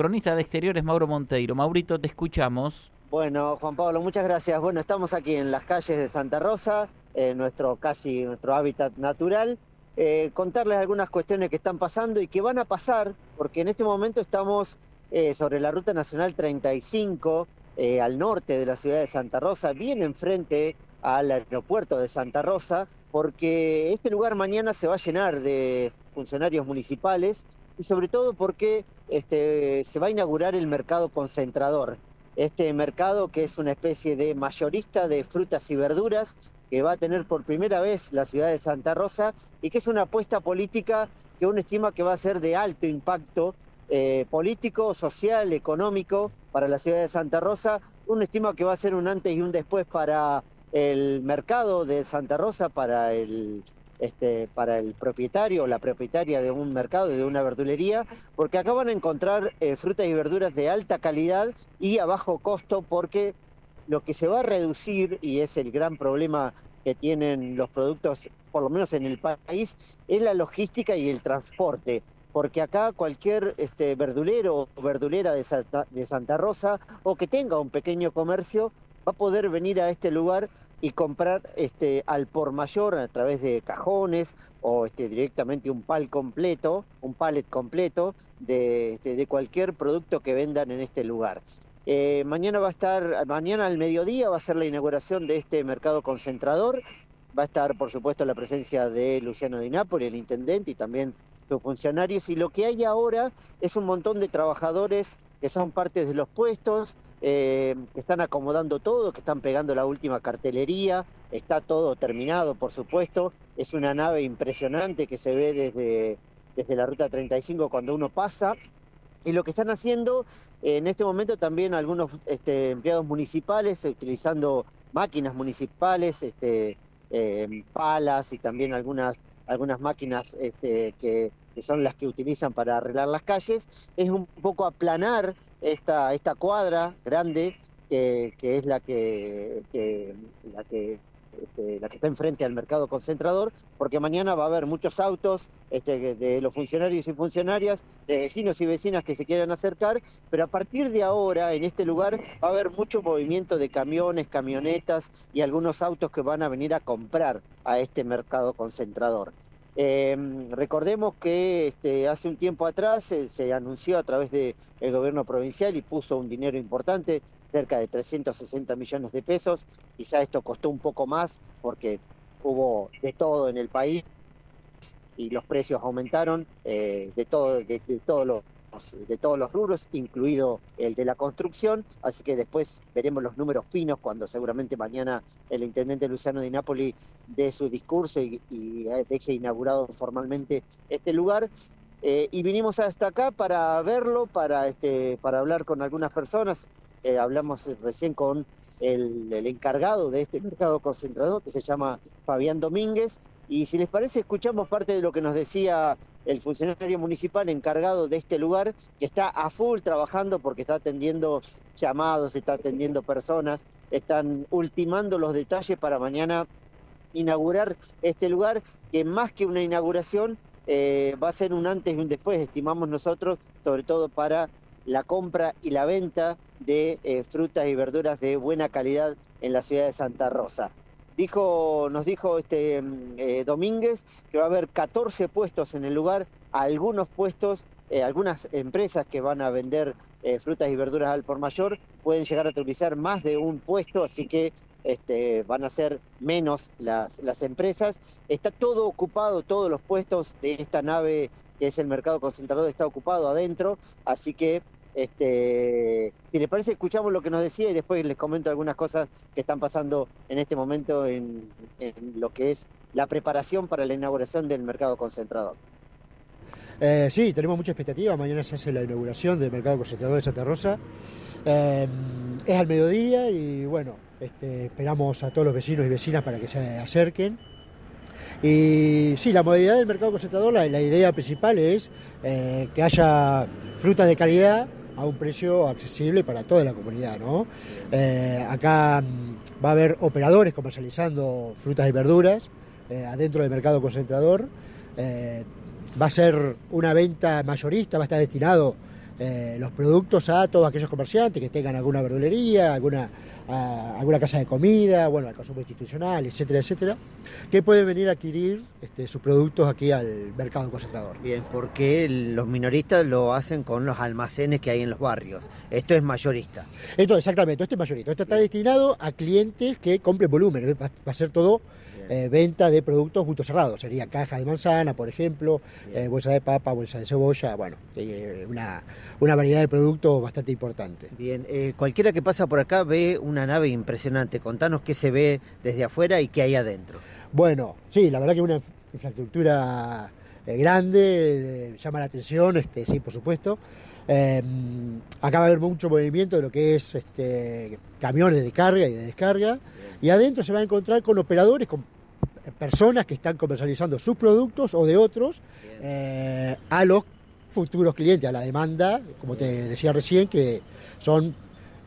Cronista de Exteriores, Mauro Monteiro. Maurito, te escuchamos. Bueno, Juan Pablo, muchas gracias. Bueno, estamos aquí en las calles de Santa Rosa, eh, nuestro casi nuestro hábitat natural. Eh, contarles algunas cuestiones que están pasando y que van a pasar, porque en este momento estamos eh, sobre la Ruta Nacional 35, al norte de la ciudad de Santa Rosa, bien enfrente al aeropuerto de Santa Rosa, porque este lugar mañana se va a llenar de funcionarios municipales y sobre todo porque este, se va a inaugurar el mercado concentrador. Este mercado que es una especie de mayorista de frutas y verduras que va a tener por primera vez la ciudad de Santa Rosa y que es una apuesta política que uno estima que va a ser de alto impacto eh, político, social, económico para la ciudad de Santa Rosa. Uno estima que va a ser un antes y un después para el mercado de Santa Rosa, para el este, para el propietario o la propietaria de un mercado, de una verdulería, porque acá van a encontrar eh, frutas y verduras de alta calidad y a bajo costo, porque lo que se va a reducir, y es el gran problema que tienen los productos, por lo menos en el país, es la logística y el transporte. Porque acá cualquier este, verdulero o verdulera de de Santa Rosa o que tenga un pequeño comercio va a poder venir a este lugar y comprar este, al por mayor a través de cajones o este, directamente un pal completo, un pallet completo de, este, de cualquier producto que vendan en este lugar. Eh, mañana va a estar, mañana al mediodía va a ser la inauguración de este mercado concentrador. Va a estar, por supuesto, la presencia de Luciano Di Napoli, el intendente, y también sus funcionarios. Y lo que hay ahora es un montón de trabajadores que son partes de los puestos, eh, que están acomodando todo, que están pegando la última cartelería, está todo terminado, por supuesto, es una nave impresionante que se ve desde, desde la ruta 35 cuando uno pasa, y lo que están haciendo en este momento también algunos este, empleados municipales utilizando máquinas municipales, este, eh, palas y también algunas, algunas máquinas este, que que son las que utilizan para arreglar las calles, es un poco aplanar esta, esta cuadra grande que, es la que, la que este, la que está enfrente al mercado concentrador, porque mañana va a haber muchos autos este, de los funcionarios y funcionarias, de vecinos y vecinas que se quieran acercar, pero a partir de ahora en este lugar va a haber mucho movimiento de camiones, camionetas y algunos autos que van a venir a comprar a este mercado concentrador. Em, recordemos que este, hace un tiempo atrás se anunció a través del gobierno provincial y puso un dinero importante, cerca de 360 millones de pesos. Quizá esto costó un poco más porque hubo de todo en el país y los precios aumentaron eh, de todo, de, todos los de todos los rubros, incluido el de la construcción, así que después veremos los números finos cuando seguramente mañana el intendente Luciano Di Napoli dé su discurso y, deje inaugurado formalmente este lugar. Eh, y vinimos hasta acá para verlo, para, este, para hablar con algunas personas. Eh, hablamos recién con el, encargado de este mercado concentrador, que se llama Fabián Domínguez. Y si les parece, escuchamos parte de lo que nos decía el funcionario municipal encargado de este lugar, que está a full trabajando porque está atendiendo llamados, está atendiendo personas, están ultimando los detalles para mañana inaugurar este lugar, que más que una inauguración eh, va a ser un antes y un después, estimamos nosotros, sobre todo para la compra y la venta de eh, frutas y verduras de buena calidad en la ciudad de Santa Rosa. Dijo, nos dijo este mm, eh, Domínguez que va a haber 14 puestos en el lugar, algunos puestos, eh, algunas empresas que van a vender eh, frutas y verduras al por mayor pueden llegar a utilizar más de un puesto, así que este, van a ser menos las, las empresas. Está todo ocupado, todos los puestos de esta nave que es el mercado concentrador está ocupado adentro, así que este, si les parece, escuchamos lo que nos decía y después les comento algunas cosas que están pasando en este momento en, lo que es la preparación para la inauguración del mercado concentrador. Eh, sí, tenemos mucha expectativa. Mañana se hace la inauguración del mercado concentrador de Santa Rosa. Eh, es al mediodía y bueno, este, esperamos a todos los vecinos y vecinas para que se acerquen. Y sí, la modalidad del mercado concentrador, la, idea principal es eh, que haya frutas de calidad a un precio accesible para toda la comunidad. ¿no? Eh, acá mm, va a haber operadores comercializando frutas y verduras eh, adentro del mercado concentrador. Eh, va a ser una venta mayorista, va a estar destinado eh, los productos a todos aquellos comerciantes que tengan alguna verdulería, alguna, alguna casa de comida, bueno, al consumo institucional, etcétera, etcétera, que pueden venir a adquirir este, sus productos aquí al mercado concentrador. Bien, porque los minoristas lo hacen con los almacenes que hay en los barrios. Esto es mayorista. Esto, exactamente, esto es mayorista. Esto está destinado a clientes que compren volumen, va a ser todo eh, venta de productos juntos cerrados. Sería caja de manzana, por ejemplo, eh, bolsa de papa, bolsa de cebolla, bueno, eh, una, una, variedad de productos bastante importante. Bien, cualquiera que pasa por acá ve una nave impresionante. Contanos qué se ve desde afuera y qué hay adentro. Bueno, sí, la verdad que una infraestructura grande, llama la atención, este, sí, por supuesto. acá va a haber mucho movimiento de lo que es este, camiones de carga y de descarga. Y adentro se va a encontrar con operadores, con personas que están comercializando sus productos o de otros eh, a los futuros clientes, a la demanda, como te decía recién, que son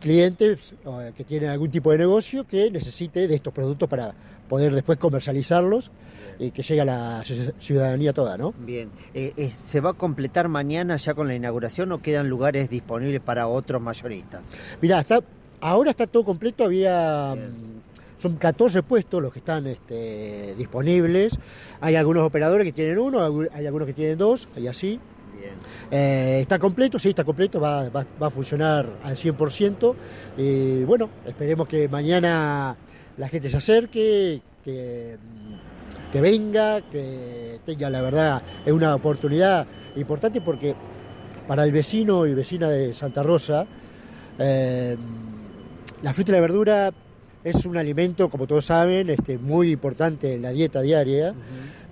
clientes que tienen algún tipo de negocio que necesite de estos productos para poder después comercializarlos y que llegue a la ciudadanía toda, ¿no? Bien. Eh, eh, ¿Se va a completar mañana ya con la inauguración o quedan lugares disponibles para otros mayoristas? Mirá, está, ahora está todo completo, había... Son 14 puestos los que están este, disponibles. Hay algunos operadores que tienen uno, hay algunos que tienen dos, y así. Eh, está completo, sí, está completo, va, a funcionar al 100%. Y bueno, esperemos que mañana la gente se acerque, que, que venga, que tenga la verdad, es una oportunidad importante porque para el vecino y vecina de Santa Rosa, eh, la fruta y la verdura es un alimento, como todos saben, este, muy importante en la dieta diaria.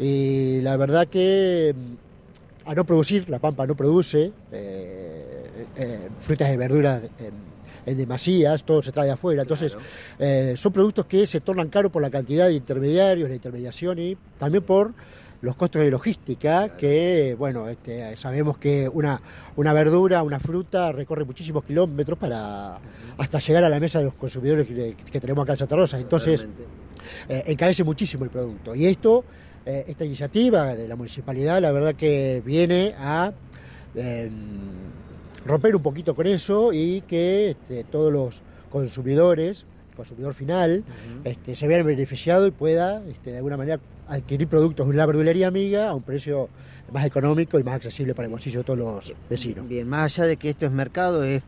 Y la verdad que mm, a no producir, la pampa no produce eh, eh, frutas y verduras en, demasías, todo se trae afuera. Entonces, eh, son productos que se tornan caros por la cantidad de intermediarios, la intermediación y también por los costos de logística, que bueno, este, sabemos que una, una verdura, una fruta recorre muchísimos kilómetros para hasta llegar a la mesa de los consumidores que, tenemos acá en Santa Rosa. Entonces, eh, encarece muchísimo el producto. Y esto, eh, esta iniciativa de la municipalidad, la verdad que viene a em, romper un poquito con eso y que este, todos los consumidores consumidor final este, se vea beneficiado y pueda este, de alguna manera adquirir productos de la verdulería amiga a un precio más económico y más accesible para el bolsillo de todos los vecinos. Bien, más allá de que esto es mercado, es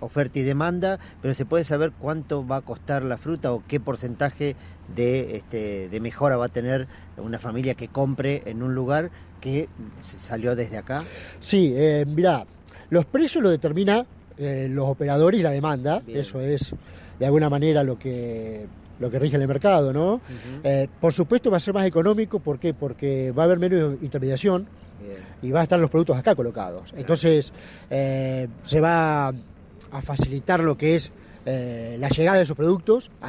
oferta y demanda, pero se puede saber cuánto va a costar la fruta o qué porcentaje de, este, de mejora va a tener una familia que compre en un lugar que salió desde acá. Sí, eh, mirá, los precios lo determina eh, los operadores y la demanda, eso es de alguna manera lo que lo que rige el mercado, ¿no? Eh, por supuesto va a ser más económico, ¿por qué? Porque va a haber menos intermediación y va a estar los productos acá colocados. Entonces eh, se va a facilitar lo que es eh, la llegada de esos productos a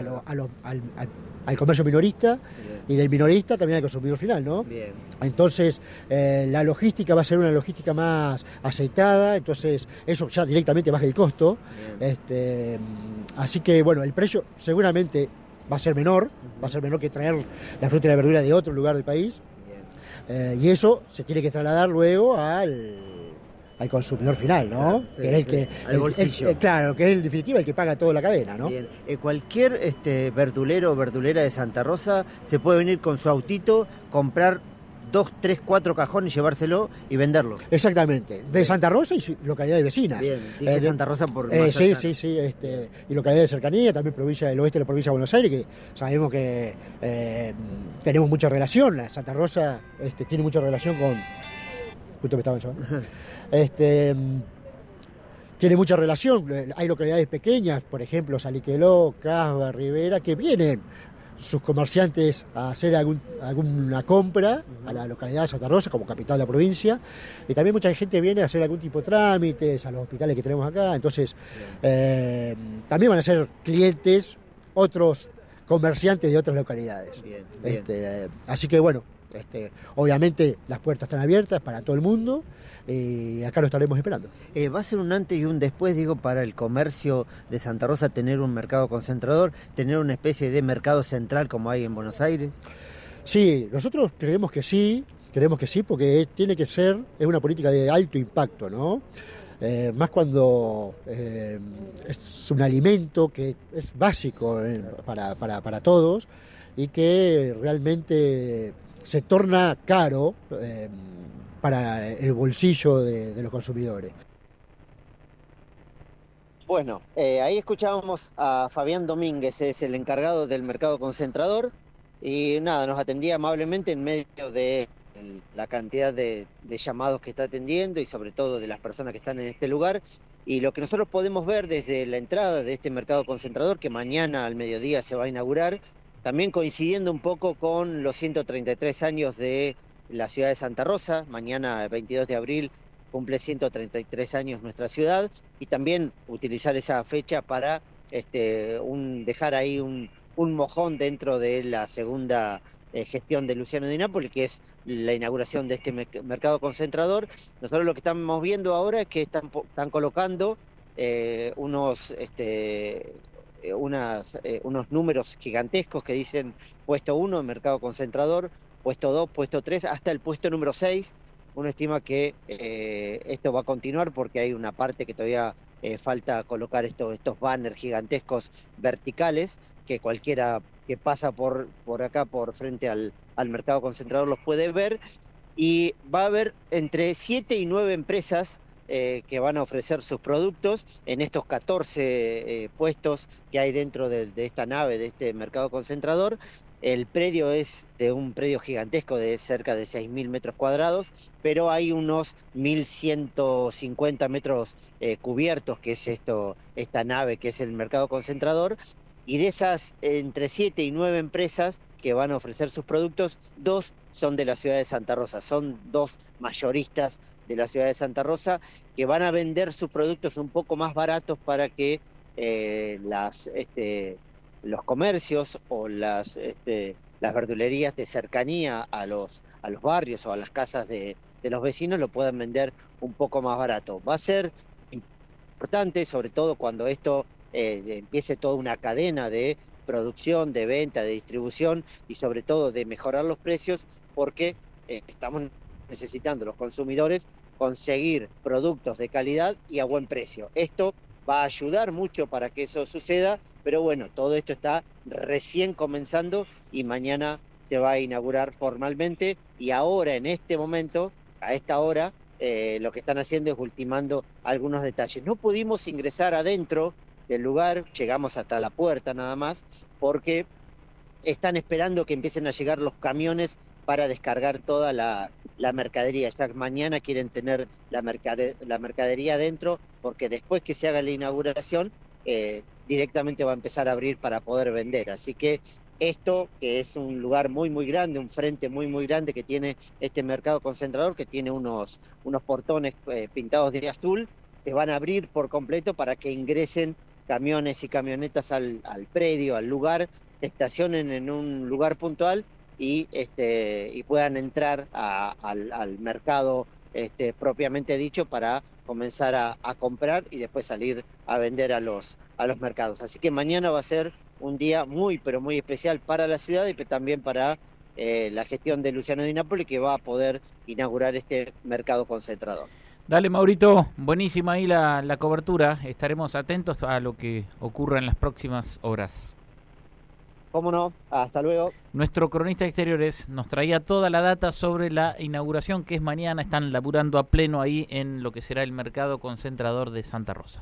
al, comercio minorista y del minorista también al consumidor final, ¿no? Entonces la logística va a ser una logística más aceitada, entonces eso ya directamente baja el costo. Este, así que bueno, el precio seguramente va a ser menor, va a ser menor que traer la fruta y la verdura de otro lugar del país. Eh, y eso se tiene que trasladar luego al, al consumidor final, ¿no? que es el que, al bolsillo. claro, que es en definitiva el que paga toda la cadena, ¿no? Bien. Eh, cualquier este, verdulero o verdulera de Santa Rosa se puede venir con su autito, comprar dos, tres, cuatro cajones, llevárselo y venderlo. Exactamente. De Santa Rosa y localidad de vecinas. Bien, eh, de Santa Rosa por eh, Sí, sí, sí. Este, y localidad de cercanía, también provincia del oeste de la provincia de Buenos Aires, que sabemos que eh, tenemos mucha relación. La Santa Rosa este, tiene mucha relación con. Justo me estaba este, tiene mucha relación. Hay localidades pequeñas, por ejemplo, Saliqueló, Casba, Rivera, que vienen sus comerciantes a hacer alguna compra a la localidad de Santa Rosa como capital de la provincia y también mucha gente viene a hacer algún tipo de trámites a los hospitales que tenemos acá, entonces eh, también van a ser clientes otros comerciantes de otras localidades. Este, así que bueno, este, obviamente las puertas están abiertas para todo el mundo y acá lo estaremos esperando. Eh, ¿Va a ser un antes y un después, digo, para el comercio de Santa Rosa tener un mercado concentrador, tener una especie de mercado central como hay en Buenos Aires? Sí, nosotros creemos que sí, creemos que sí, porque tiene que ser, es una política de alto impacto, ¿no? Eh, más cuando eh, es un alimento que es básico para, para, para, todos y que realmente se torna caro para el bolsillo de, los consumidores. Bueno, ahí escuchábamos a Fabián Domínguez, es el encargado del mercado concentrador, y nada, nos atendía amablemente en medio de la cantidad de, llamados que está atendiendo y sobre todo de las personas que están en este lugar. Y lo que nosotros podemos ver desde la entrada de este mercado concentrador, que mañana al mediodía se va a inaugurar, también coincidiendo un poco con los 133 años de la ciudad de Santa Rosa, mañana el 22 de abril cumple 133 años nuestra ciudad, y también utilizar esa fecha para este, dejar ahí un, un mojón dentro de la segunda eh, gestión de Luciano Di Napoli, que es la inauguración de este mercado concentrador. Nosotros lo que estamos viendo ahora es que están, están colocando eh, unos, este, eh, unas, unos números gigantescos que dicen puesto 1, mercado concentrador, puesto 2, puesto 3, hasta el puesto número 6. Uno estima que esto va a continuar porque hay una parte que todavía falta colocar estos banners gigantescos verticales que cualquiera que pasa por, por acá, por frente al, mercado concentrador, los puede ver. Y va a haber entre 7 y 9 empresas eh, que van a ofrecer sus productos en estos 14 eh, puestos que hay dentro de, esta nave, de este mercado concentrador. El predio es de un predio gigantesco de cerca de 6.000 metros cuadrados, pero hay unos 1.150 metros eh, cubiertos, que es esto, esta nave, que es el mercado concentrador, y de esas entre 7 y 9 empresas que van a ofrecer sus productos, dos son de la ciudad de Santa Rosa, son dos mayoristas de la ciudad de Santa Rosa que van a vender sus productos un poco más baratos para que eh, este, los comercios o las, este, verdulerías de cercanía a los, barrios o a las casas de, de los vecinos lo puedan vender un poco más barato. Va a ser importante, sobre todo cuando esto eh, empiece toda una cadena de producción, de venta, de distribución y sobre todo de mejorar los precios porque eh, estamos necesitando los consumidores conseguir productos de calidad y a buen precio. Esto va a ayudar mucho para que eso suceda, pero bueno, todo esto está recién comenzando y mañana se va a inaugurar formalmente y ahora en este momento, a esta hora, eh, lo que están haciendo es ultimando algunos detalles. No pudimos ingresar adentro del lugar, llegamos hasta la puerta nada más, porque están esperando que empiecen a llegar los camiones para descargar toda la, mercadería. Ya mañana quieren tener la, la mercadería dentro, porque después que se haga la inauguración, eh, directamente va a empezar a abrir para poder vender. Así que esto, que es un lugar muy, muy grande, un frente muy, muy grande que tiene este mercado concentrador, que tiene unos, unos portones eh, pintados de azul, se van a abrir por completo para que ingresen camiones y camionetas al, predio, al lugar, se estacionen en un lugar puntual y, este, y puedan entrar al, mercado este, propiamente dicho para comenzar a, comprar y después salir a vender a los, a los mercados. Así que mañana va a ser un día muy, pero muy especial para la ciudad y también para eh, la gestión de Luciano Di Napoli que va a poder inaugurar este mercado concentrador. Dale, Maurito, buenísima ahí la, la cobertura. Estaremos atentos a lo que ocurra en las próximas horas. Cómo no, hasta luego. Nuestro cronista exteriores nos traía toda la data sobre la inauguración que es mañana. Están laburando a pleno ahí en lo que será el mercado concentrador de Santa Rosa.